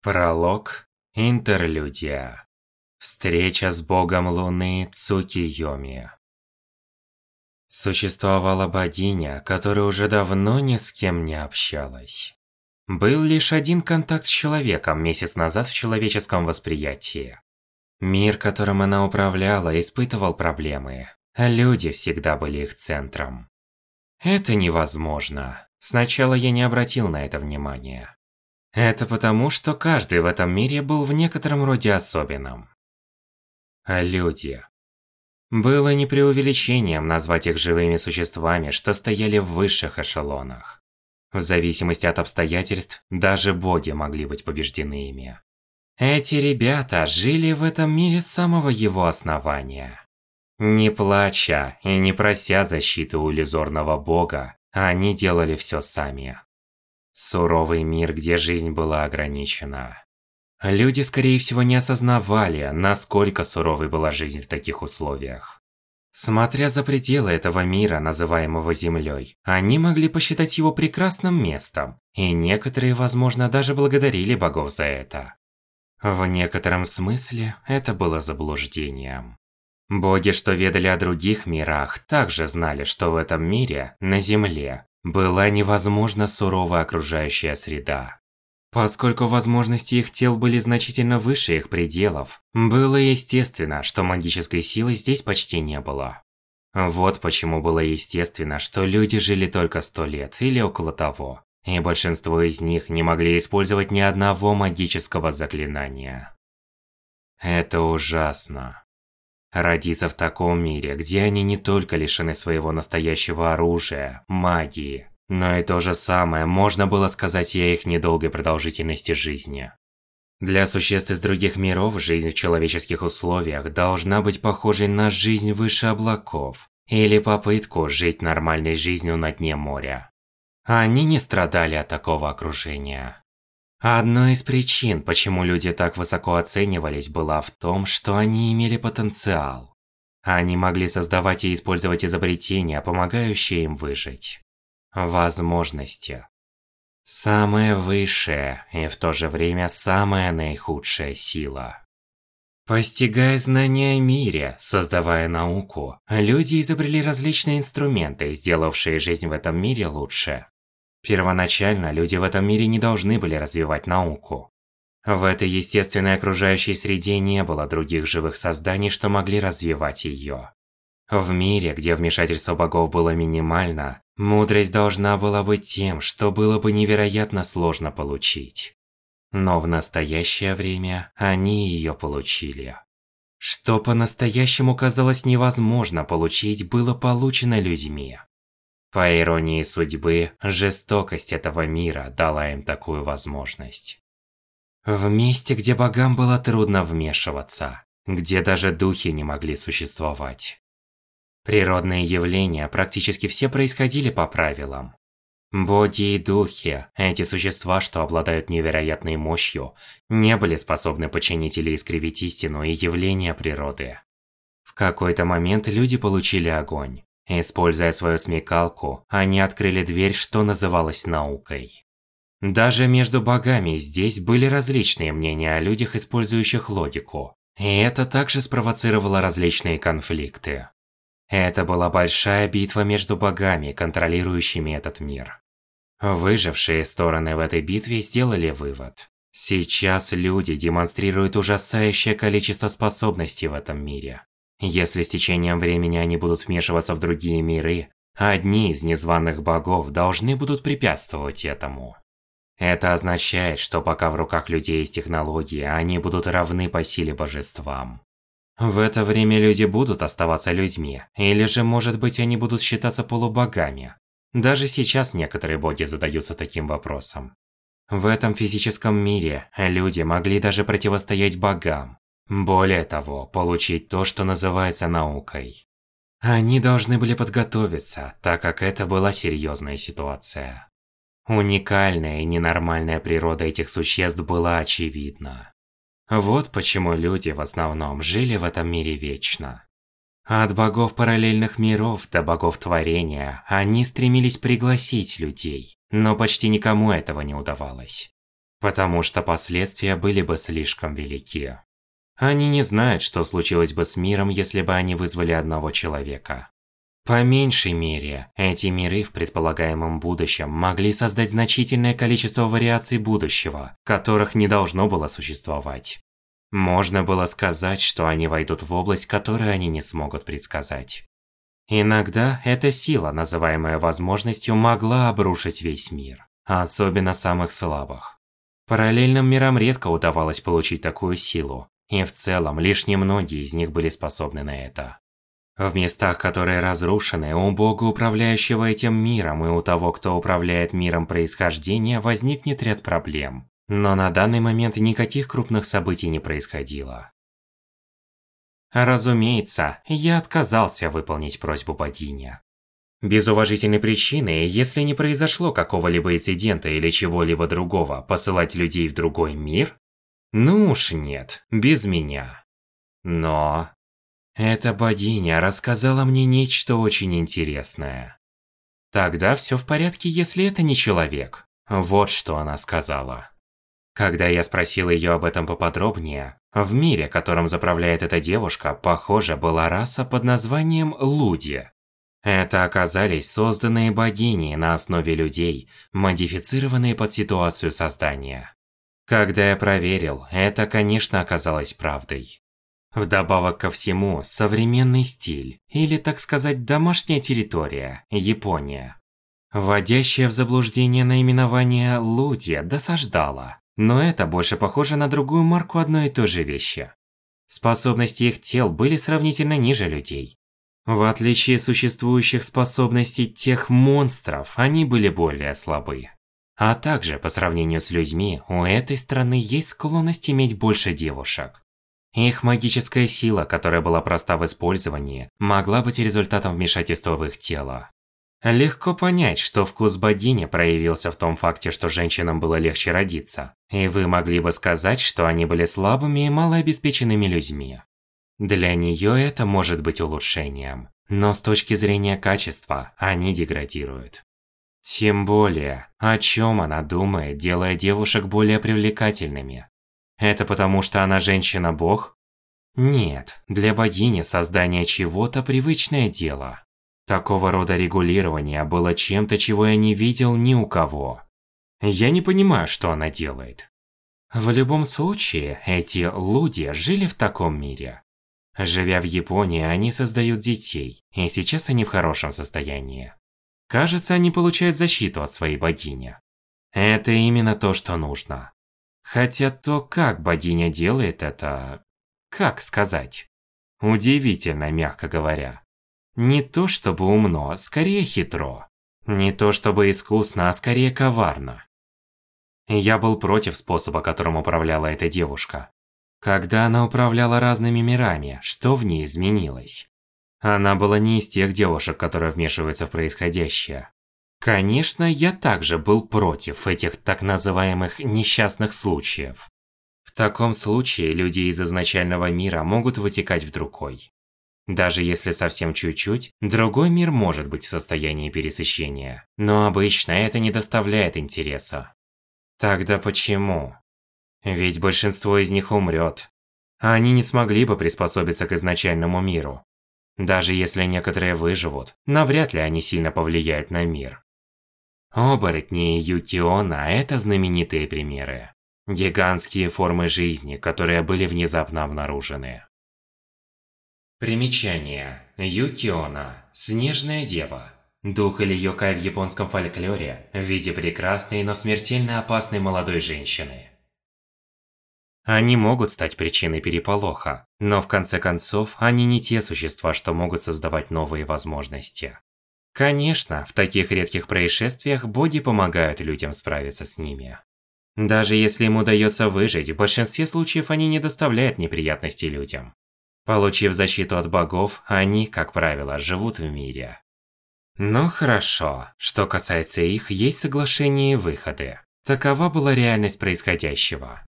Пролог. Интерлюдия. Встреча с богом Луны Цукийоми. Существовала богиня, которая уже давно ни с кем не общалась. Был лишь один контакт с человеком месяц назад в человеческом восприятии. Мир, которым она управляла, испытывал проблемы, люди всегда были их центром. Это невозможно. Сначала я не обратил на это внимания. Это потому, что каждый в этом мире был в некотором роде особенным. А люди. Было не преувеличением назвать их живыми существами, что стояли в высших эшелонах. В зависимости от обстоятельств, даже боги могли быть побеждены ими. Эти ребята жили в этом мире с самого его основания. Не плача и не прося защиты у иллюзорного бога, они делали все сами. Суровый мир, где жизнь была ограничена. Люди, скорее всего, не осознавали, насколько суровой была жизнь в таких условиях. Смотря за пределы этого мира, называемого Землей, они могли посчитать его прекрасным местом, и некоторые, возможно, даже благодарили богов за это. В некотором смысле это было заблуждением. Боги, что ведали о других мирах, также знали, что в этом мире, на Земле, была невозможно суровая окружающая среда. Поскольку возможности их тел были значительно выше их пределов, было естественно, что магической силы здесь почти не было. Вот почему было естественно, что люди жили только сто лет или около того, и большинство из них не могли использовать ни одного магического заклинания. Это ужасно. Родиться в таком мире, где они не только лишены своего настоящего оружия, магии, но и то же самое можно было сказать о их недолгой продолжительности жизни. Для существ из других миров жизнь в человеческих условиях должна быть похожей на жизнь выше облаков или попытку жить нормальной жизнью на дне моря. Они не страдали от такого окружения. Одной из причин, почему люди так высоко оценивались, была в том, что они имели потенциал. Они могли создавать и использовать изобретения, помогающие им выжить. Возможности. Самая высшая и в то же время самая наихудшая сила. Постигая знания о мире, создавая науку, люди изобрели различные инструменты, сделавшие жизнь в этом мире лучше. Первоначально люди в этом мире не должны были развивать науку. В этой естественной окружающей среде не было других живых созданий, что могли развивать ее. В мире, где вмешательство богов было минимально, мудрость должна была быть тем, что было бы невероятно сложно получить. Но в настоящее время они ее получили. Что по-настоящему казалось невозможно получить, было получено людьми. По иронии судьбы, жестокость этого мира дала им такую возможность. В месте, где богам было трудно вмешиваться, где даже духи не могли существовать. Природные явления практически все происходили по правилам. Боги и духи, эти существа, что обладают невероятной мощью, не были способны починить или искривить истину и явления природы. В какой-то момент люди получили огонь. Используя свою смекалку, они открыли дверь, что называлось наукой. Даже между богами здесь были различные мнения о людях, использующих логику. И это также спровоцировало различные конфликты. Это была большая битва между богами, контролирующими этот мир. Выжившие стороны в этой битве сделали вывод. Сейчас люди демонстрируют ужасающее количество способностей в этом мире. Если с течением времени они будут вмешиваться в другие миры, одни из незваных богов должны будут препятствовать этому. Это означает, что пока в руках людей есть технологии, они будут равны по силе божествам. В это время люди будут оставаться людьми, или же, может быть, они будут считаться полубогами. Даже сейчас некоторые боги задаются таким вопросом. В этом физическом мире люди могли даже противостоять богам, более того, получить то, что называется наукой. Они должны были подготовиться, так как это была серьезная ситуация. Уникальная и ненормальная природа этих существ была очевидна. Вот почему люди в основном жили в этом мире вечно. От богов параллельных миров до богов творения они стремились пригласить людей, но почти никому этого не удавалось. потому что последствия были бы слишком велики. Они не знают, что случилось бы с миром, если бы они вызвали одного человека. По меньшей мере, эти миры в предполагаемом будущем могли создать значительное количество вариаций будущего, которых не должно было существовать. Можно было сказать, что они войдут в область, которую они не смогут предсказать. Иногда эта сила, называемая возможностью, могла обрушить весь мир, особенно самых слабых. Параллельным мирам редко удавалось получить такую силу, и в целом лишь немногие из них были способны на это. В местах, которые разрушены, у бога, управляющего этим миром, и у того, кто управляет миром происхождения, возникнет ряд проблем. Но на данный момент никаких крупных событий не происходило. Разумеется, я отказался выполнить просьбу богини. Без уважительной причины, если не произошло какого-либо инцидента или чего-либо другого, посылать людей в другой мир? Ну уж нет, без меня. Но... Эта богиня рассказала мне нечто очень интересное. Тогда все в порядке, если это не человек. Вот что она сказала. Когда я спросил ее об этом поподробнее, в мире, которым заправляет эта девушка, похоже, была раса под названием Луди. Это оказались созданные богини на основе людей, модифицированные под ситуацию создания. Когда я проверил, это, конечно, оказалось правдой. Вдобавок ко всему, современный стиль, или, так сказать, домашняя территория, Япония. Вводящее в заблуждение наименование Луди досаждало. Но это больше похоже на другую марку одной и той же вещи. Способности их тел были сравнительно ниже людей. В отличие от существующих способностей тех монстров, они были более слабы. А также, по сравнению с людьми, у этой страны есть склонность иметь больше девушек. Их магическая сила, которая была проста в использовании, могла быть результатом вмешательства в их тело. Легко понять, что вкус богини проявился в том факте, что женщинам было легче родиться. И вы могли бы сказать, что они были слабыми и малообеспеченными людьми. Для нее это может быть улучшением. Но с точки зрения качества, они деградируют. Тем более, о чем она думает, делая девушек более привлекательными? Это потому, что она женщина-бог? Нет, для богини создание чего-то привычное дело. Такого рода регулирование было чем-то, чего я не видел ни у кого. Я не понимаю, что она делает. В любом случае, эти люди жили в таком мире. Живя в Японии, они создают детей, и сейчас они в хорошем состоянии. Кажется, они получают защиту от своей богини. Это именно то, что нужно. Хотя то, как богиня делает это... Как сказать? Удивительно, мягко говоря. Не то чтобы умно, скорее хитро. Не то чтобы искусно, а скорее коварно. Я был против способа, которым управляла эта девушка. Когда она управляла разными мирами, что в ней изменилось? Она была не из тех девушек, которые вмешиваются в происходящее. Конечно, я также был против этих так называемых несчастных случаев. В таком случае люди из изначального мира могут вытекать в другой. Даже если совсем чуть-чуть, другой мир может быть в состоянии пересыщения. Но обычно это не доставляет интереса. Тогда почему? Ведь большинство из них умрет. А они не смогли бы приспособиться к изначальному миру. Даже если некоторые выживут, навряд ли они сильно повлияют на мир. Оборотни и Юкиона – это знаменитые примеры. Гигантские формы жизни, которые были внезапно обнаружены. Примечание. Юкиона – снежная дева. Дух или йокай в японском фольклоре в виде прекрасной, но смертельно опасной молодой женщины. Они могут стать причиной переполоха, но в конце концов, они не те существа, что могут создавать новые возможности. Конечно, в таких редких происшествиях боги помогают людям справиться с ними. Даже если им удается выжить, в большинстве случаев они не доставляют неприятностей людям. Получив защиту от богов, они, как правило, живут в мире. Но хорошо, что касается их, есть соглашения и выходы. Такова была реальность происходящего.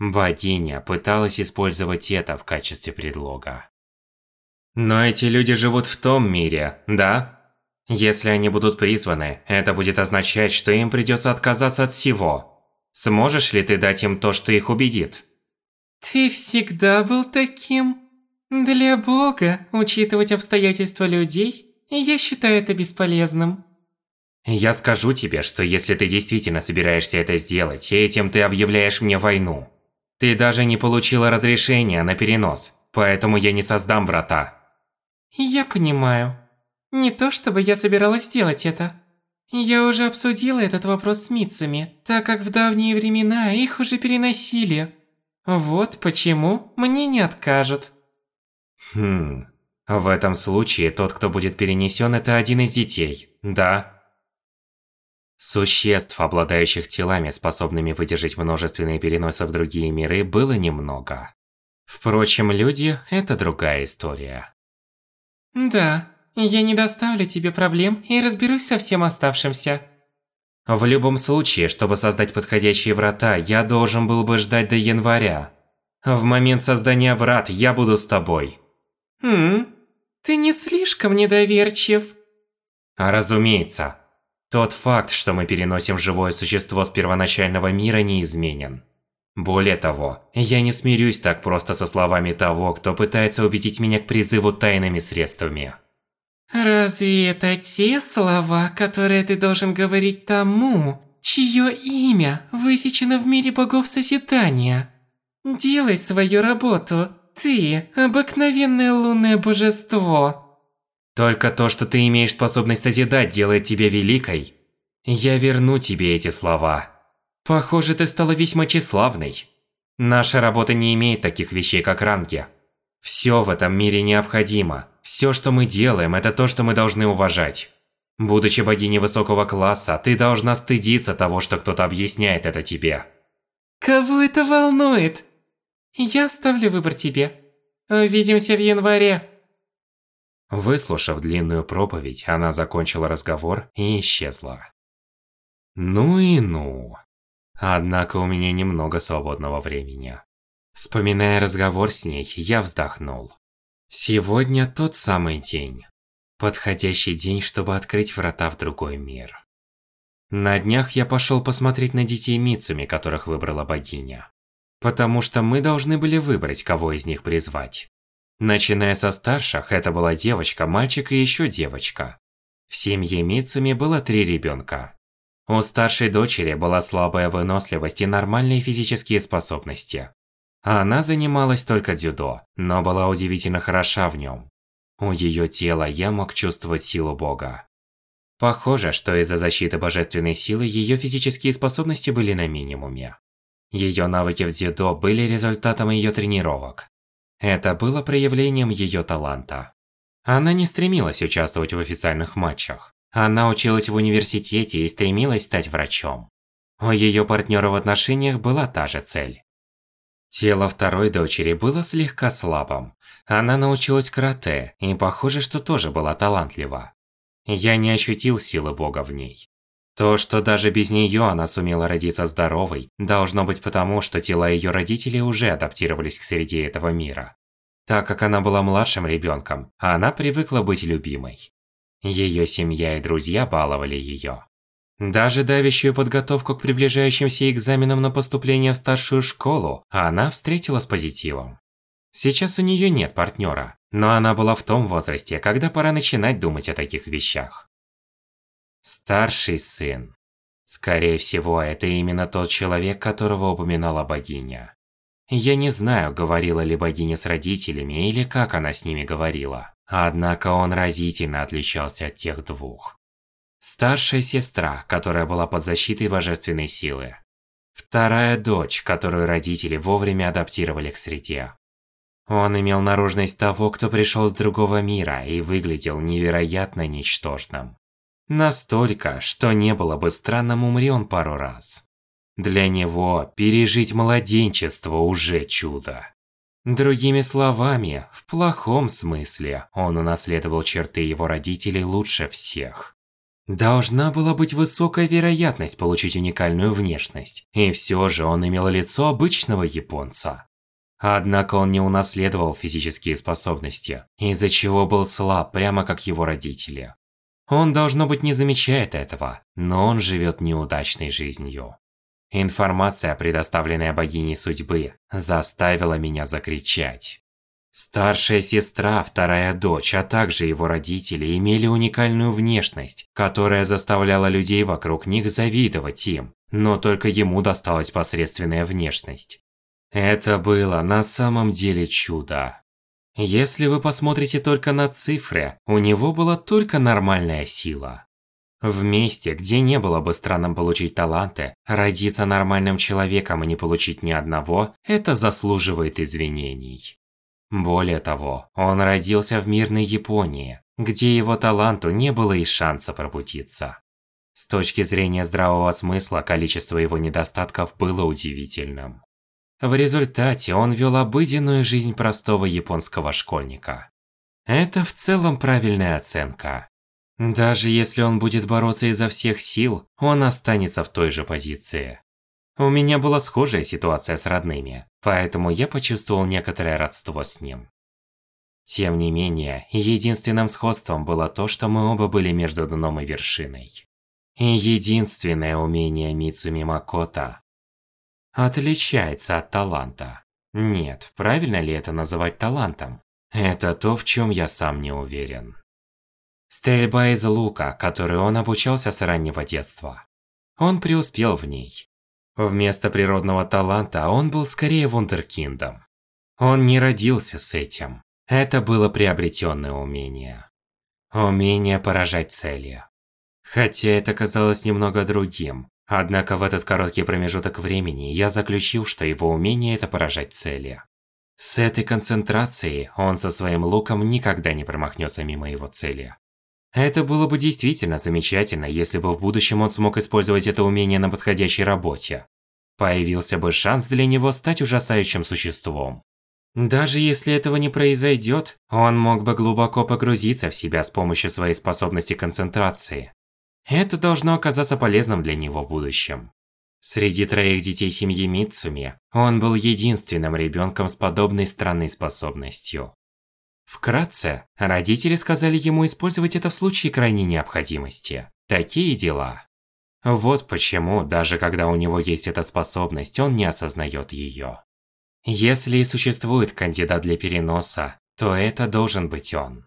Богиня пыталась использовать это в качестве предлога. Но эти люди живут в том мире, да? Если они будут призваны, это будет означать, что им придется отказаться от всего. Сможешь ли ты дать им то, что их убедит? Ты всегда был таким. Для Бога учитывать обстоятельства людей, я считаю это бесполезным. Я скажу тебе, что если ты действительно собираешься это сделать, этим ты объявляешь мне войну. Ты даже не получила разрешения на перенос, поэтому я не создам врата. Я понимаю. Не то чтобы я собиралась сделать это. Я уже обсудила этот вопрос с Митсами, так как в давние времена их уже переносили. Вот почему мне не откажут. Хм. В этом случае тот, кто будет перенесен, это один из детей, да? Существ, обладающих телами, способными выдержать множественные переносы в другие миры, было немного. Впрочем, люди – это другая история. Да, я не доставлю тебе проблем и разберусь со всем оставшимся. В любом случае, чтобы создать подходящие врата, я должен был бы ждать до января. В момент создания врат я буду с тобой. Хм, ты не слишком недоверчив. Разумеется. Тот факт, что мы переносим живое существо с первоначального мира, неизменен. Более того, я не смирюсь так просто со словами того, кто пытается убедить меня к призыву тайными средствами. Разве это те слова, которые ты должен говорить тому, чье имя высечено в мире богов созидания? Делай свою работу, ты, обыкновенное лунное божество. Только то, что ты имеешь способность созидать, делает тебя великой. Я верну тебе эти слова. Похоже, ты стала весьма тщеславной. Наша работа не имеет таких вещей, как ранги. Все в этом мире необходимо. Все, что мы делаем, это то, что мы должны уважать. Будучи богиней высокого класса, ты должна стыдиться того, что кто-то объясняет это тебе. Кого это волнует? Я оставлю выбор тебе. Увидимся в январе. Выслушав длинную проповедь, она закончила разговор и исчезла. Ну и ну. Однако у меня немного свободного времени. Вспоминая разговор с ней, я вздохнул. Сегодня тот самый день. Подходящий день, чтобы открыть врата в другой мир. На днях я пошел посмотреть на детей Мицуми, которых выбрала богиня. Потому что мы должны были выбрать, кого из них призвать. Начиная со старших, это была девочка, мальчик и еще девочка. В семье Мицуми было три ребенка. У старшей дочери была слабая выносливость и нормальные физические способности. Она занималась только дзюдо, но была удивительно хороша в нем. У ее тела я мог чувствовать силу бога. Похоже, что из-за защиты божественной силы ее физические способности были на минимуме. Ее навыки в дзюдо были результатом ее тренировок. Это было проявлением ее таланта. Она не стремилась участвовать в официальных матчах. Она училась в университете и стремилась стать врачом. У ее партнера в отношениях была та же цель. Тело второй дочери было слегка слабым. Она научилась карате, и похоже, что тоже была талантлива. Я не ощутил силы бога в ней. То, что даже без нее она сумела родиться здоровой, должно быть потому, что тела ее родителей уже адаптировались к среде этого мира. Так как она была младшим ребенком, она привыкла быть любимой. Ее семья и друзья баловали ее. Даже давящую подготовку к приближающимся экзаменам на поступление в старшую школу она встретила с позитивом. Сейчас у нее нет партнера, но она была в том возрасте, когда пора начинать думать о таких вещах. Старший сын. Скорее всего, это именно тот человек, которого упоминала богиня. Я не знаю, говорила ли богиня с родителями или как она с ними говорила. Однако он разительно отличался от тех двух. Старшая сестра, которая была под защитой божественной силы. Вторая дочь, которую родители вовремя адаптировали к среде. Он имел наружность того, кто пришел с другого мира и выглядел невероятно ничтожным. Настолько, что не было бы странным, умри он пару раз. Для него пережить младенчество уже чудо. Другими словами, в плохом смысле, он унаследовал черты его родителей лучше всех. Должна была быть высокая вероятность получить уникальную внешность, и все же он имел лицо обычного японца. Однако он не унаследовал физические способности, из-за чего был слаб, прямо как его родители. Он, должно быть, не замечает этого, но он живет неудачной жизнью. Информация, предоставленная богиней судьбы, заставила меня закричать. Старшая сестра, вторая дочь, а также его родители имели уникальную внешность, которая заставляла людей вокруг них завидовать им, но только ему досталась посредственная внешность. Это было на самом деле чудо. Если вы посмотрите только на цифры, у него была только нормальная сила. В месте, где не было бы странным получить таланты, родиться нормальным человеком и не получить ни одного, это заслуживает извинений. Более того, он родился в мирной Японии, где его таланту не было и шанса пробудиться. С точки зрения здравого смысла, количество его недостатков было удивительным. В результате он вел обыденную жизнь простого японского школьника. Это в целом правильная оценка. Даже если он будет бороться изо всех сил, он останется в той же позиции. У меня была схожая ситуация с родными, поэтому я почувствовал некоторое родство с ним. Тем не менее, единственным сходством было то, что мы оба были между дном и вершиной. И единственное умение Мицуми Макото отличается от таланта. Нет, правильно ли это называть талантом? Это то, в чем я сам не уверен. Стрельба из лука, которой он обучался с раннего детства. Он преуспел в ней. Вместо природного таланта он был скорее вундеркиндом. Он не родился с этим. Это было приобретенное умение. Умение поражать цели. Хотя это казалось немного другим, однако в этот короткий промежуток времени я заключил, что его умение это поражать цели. С этой концентрацией он со своим луком никогда не промахнется мимо его цели. Это было бы действительно замечательно, если бы в будущем он смог использовать это умение на подходящей работе. Появился бы шанс для него стать ужасающим существом. Даже если этого не произойдет, он мог бы глубоко погрузиться в себя с помощью своей способности концентрации. Это должно оказаться полезным для него в будущем. Среди троих детей семьи Мицуми, он был единственным ребенком с подобной странной способностью. Вкратце, родители сказали ему использовать это в случае крайней необходимости. Такие дела. Вот почему, даже когда у него есть эта способность, он не осознает ее. Если и существует кандидат для переноса, то это должен быть он.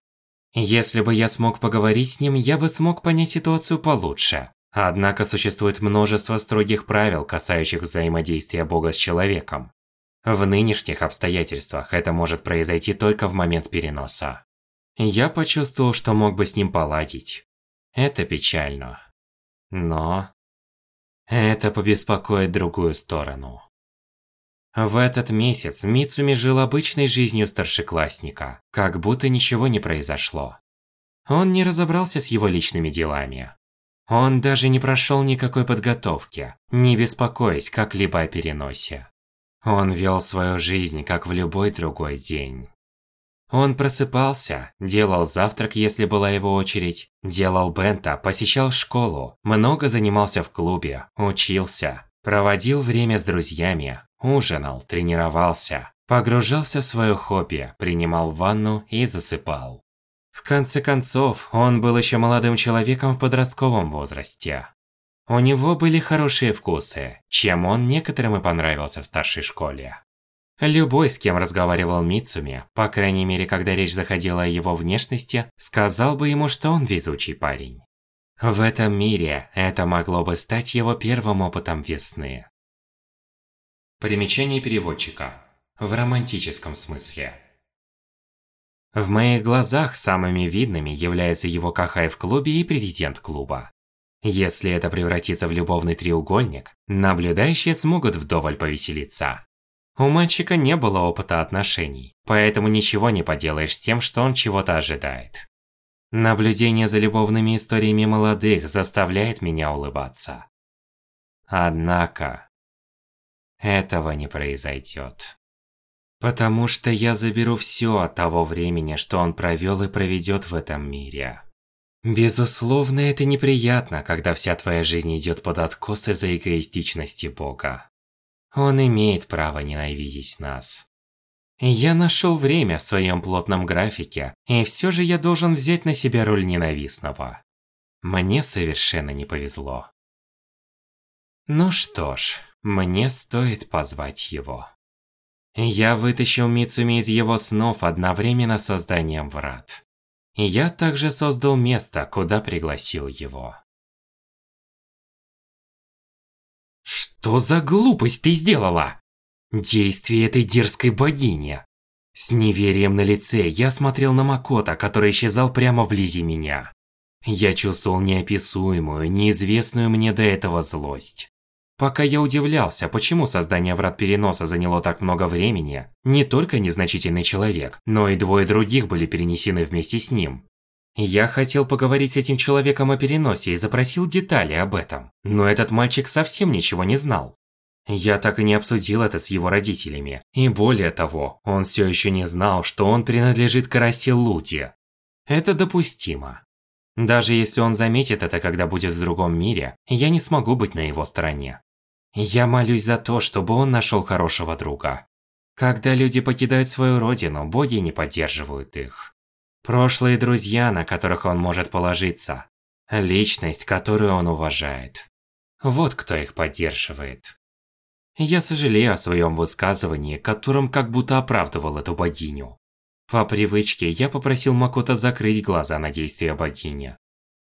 Если бы я смог поговорить с ним, я бы смог понять ситуацию получше. Однако существует множество строгих правил, касающих взаимодействия Бога с человеком. В нынешних обстоятельствах это может произойти только в момент переноса. Я почувствовал, что мог бы с ним поладить. Это печально. Но... Это побеспокоит другую сторону. В этот месяц Мицуми жил обычной жизнью старшеклассника, как будто ничего не произошло. Он не разобрался с его личными делами. Он даже не прошел никакой подготовки, не беспокоясь как-либо о переносе. Он вел свою жизнь, как в любой другой день. Он просыпался, делал завтрак, если была его очередь, делал бента, посещал школу, много занимался в клубе, учился, проводил время с друзьями, ужинал, тренировался, погружался в свое хобби, принимал ванну и засыпал. В конце концов, он был еще молодым человеком в подростковом возрасте. У него были хорошие вкусы, чем он некоторым и понравился в старшей школе. Любой, с кем разговаривал Мицуми, по крайней мере, когда речь заходила о его внешности, сказал бы ему, что он везучий парень. В этом мире это могло бы стать его первым опытом весны. Примечание переводчика. В романтическом смысле. В моих глазах самыми видными являются его Кахай в клубе и президент клуба. Если это превратится в любовный треугольник, наблюдающие смогут вдоволь повеселиться. У мальчика не было опыта отношений, поэтому ничего не поделаешь с тем, что он чего-то ожидает. Наблюдение за любовными историями молодых заставляет меня улыбаться. Однако, этого не произойдет. Потому что я заберу все от того времени, что он провел и проведет в этом мире. Безусловно, это неприятно, когда вся твоя жизнь идет под откос из-за эгоистичности Бога. Он имеет право ненавидеть нас. Я нашел время в своем плотном графике, и все же я должен взять на себя роль ненавистного. Мне совершенно не повезло. Ну что ж, Мне стоит позвать его. Я вытащил Мицуми из его снов одновременно созданием врат. Я также создал место, куда пригласил его. Что за глупость ты сделала? Действие этой дерзкой богини. С неверием на лице я смотрел на Макота, который исчезал прямо вблизи меня. Я чувствовал неописуемую, неизвестную мне до этого злость. Пока я удивлялся, почему создание врат переноса заняло так много времени, не только незначительный человек, но и двое других были перенесены вместе с ним. Я хотел поговорить с этим человеком о переносе и запросил детали об этом, но этот мальчик совсем ничего не знал. Я так и не обсудил это с его родителями. И более того, он все еще не знал, что он принадлежит к расе Луди. Это допустимо. Даже если он заметит это, когда будет в другом мире, я не смогу быть на его стороне. Я молюсь за то, чтобы он нашел хорошего друга. Когда люди покидают свою родину, боги не поддерживают их. Прошлые друзья, на которых он может положиться. Личность, которую он уважает. Вот кто их поддерживает. Я сожалею о своем высказывании, которым как будто оправдывал эту богиню. По привычке я попросил Макота закрыть глаза на действия богини.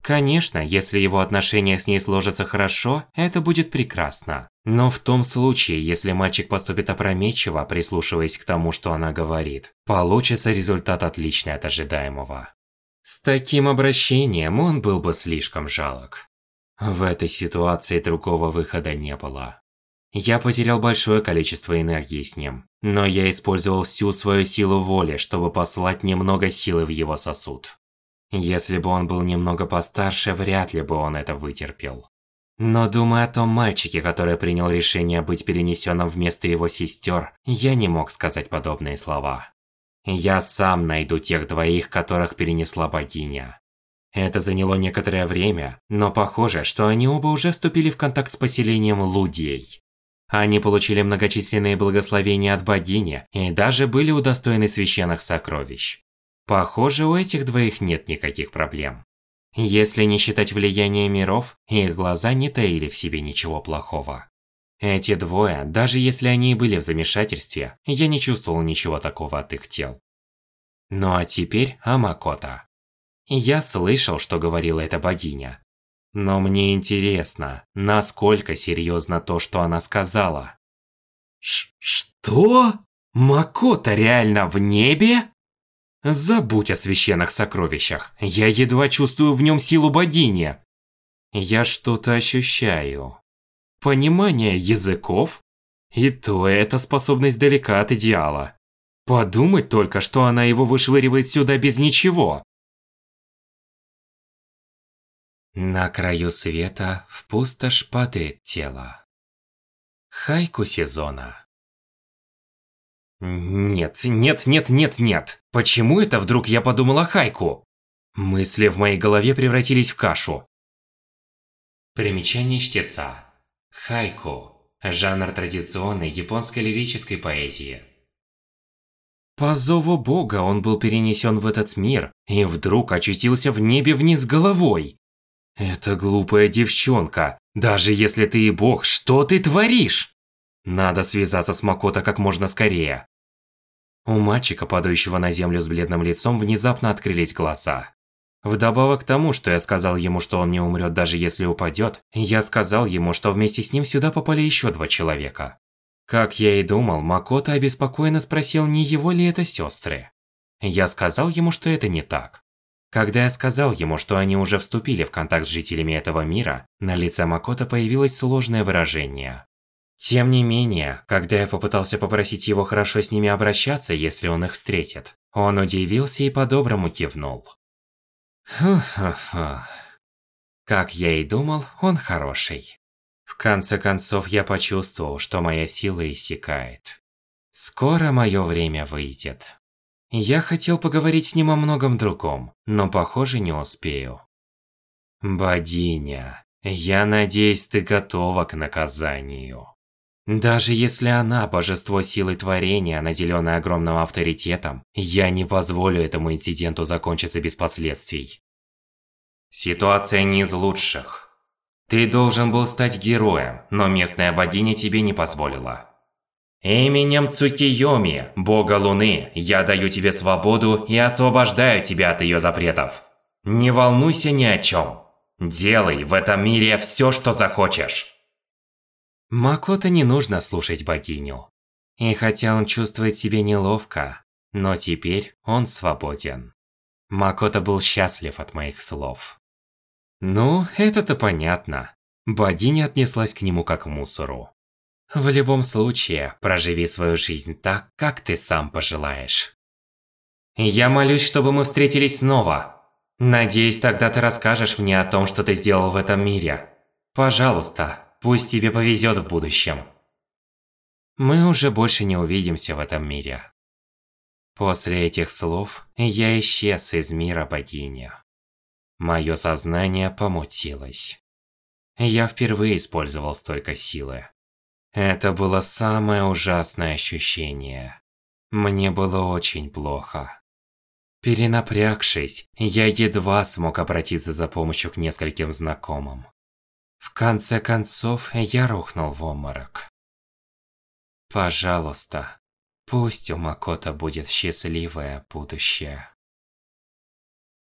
Конечно, если его отношения с ней сложатся хорошо, это будет прекрасно. Но в том случае, если мальчик поступит опрометчиво, прислушиваясь к тому, что она говорит, получится результат отличный от ожидаемого. С таким обращением он был бы слишком жалок. В этой ситуации другого выхода не было. Я потерял большое количество энергии с ним, но я использовал всю свою силу воли, чтобы послать немного силы в его сосуд. Если бы он был немного постарше, вряд ли бы он это вытерпел. Но думая о том мальчике, который принял решение быть перенесенным вместо его сестер, я не мог сказать подобные слова. Я сам найду тех двоих, которых перенесла богиня. Это заняло некоторое время, но похоже, что они оба уже вступили в контакт с поселением Лудей. Они получили многочисленные благословения от богини и даже были удостоены священных сокровищ. Похоже, у этих двоих нет никаких проблем. Если не считать влияние миров, их глаза не таили в себе ничего плохого. Эти двое, даже если они и были в замешательстве, я не чувствовал ничего такого от их тел. Ну а теперь о Макото. Я слышал, что говорила эта богиня, но мне интересно, насколько серьезно то, что она сказала. Ш что? Макота реально в небе? Забудь о священных сокровищах. Я едва чувствую в нем силу богини. Я что-то ощущаю. Понимание языков? И то эта способность далека от идеала. Подумать только, что она его вышвыривает сюда без ничего. На краю света в пустошь падает тело. Хайку сезона. Нет, нет, нет, нет, нет. Почему это вдруг я подумала хайку? Мысли в моей голове превратились в кашу. Примечание чтеца. Хайку. Жанр традиционной японской лирической поэзии. По зову бога он был перенесен в этот мир и вдруг очутился в небе вниз головой. Это глупая девчонка. Даже если ты и бог, что ты творишь? Надо связаться с Макото как можно скорее. У мальчика, падающего на землю с бледным лицом, внезапно открылись глаза. Вдобавок к тому, что я сказал ему, что он не умрет даже если упадет, я сказал ему, что вместе с ним сюда попали еще два человека. Как я и думал, Макото обеспокоенно спросил, не его ли это сестры. Я сказал ему, что это не так. Когда я сказал ему, что они уже вступили в контакт с жителями этого мира, на лице Макото появилось сложное выражение. Тем не менее, когда я попытался попросить его хорошо с ними обращаться, если он их встретит, он удивился и по-доброму кивнул. Фу-фу-фу. Как я и думал, он хороший. В конце концов, я почувствовал, что моя сила иссякает. Скоро мое время выйдет. Я хотел поговорить с ним о многом другом, но, похоже, не успею. Богиня, я надеюсь, ты готова к наказанию. Даже если она божество силы творения, наделенное огромным авторитетом, я не позволю этому инциденту закончиться без последствий. Ситуация не из лучших. Ты должен был стать героем, но местная богиня тебе не позволила. Именем Цукиоми, бога Луны, я даю тебе свободу и освобождаю тебя от ее запретов. Не волнуйся ни о чем. Делай в этом мире все, что захочешь. Макото не нужно слушать богиню. И хотя он чувствует себя неловко, но теперь он свободен. Макото был счастлив от моих слов. Ну, это-то понятно. Богиня отнеслась к нему как к мусору. В любом случае, проживи свою жизнь так, как ты сам пожелаешь. Я молюсь, чтобы мы встретились снова. Надеюсь, тогда ты расскажешь мне о том, что ты сделал в этом мире. Пожалуйста, пусть тебе повезет в будущем. Мы уже больше не увидимся в этом мире. После этих слов я исчез из мира богини. Мое сознание помутилось. Я впервые использовал столько силы. Это было самое ужасное ощущение. Мне было очень плохо. Перенапрягшись, я едва смог обратиться за помощью к нескольким знакомым. В конце концов, я рухнул в обморок. Пожалуйста, пусть у Макота будет счастливое будущее.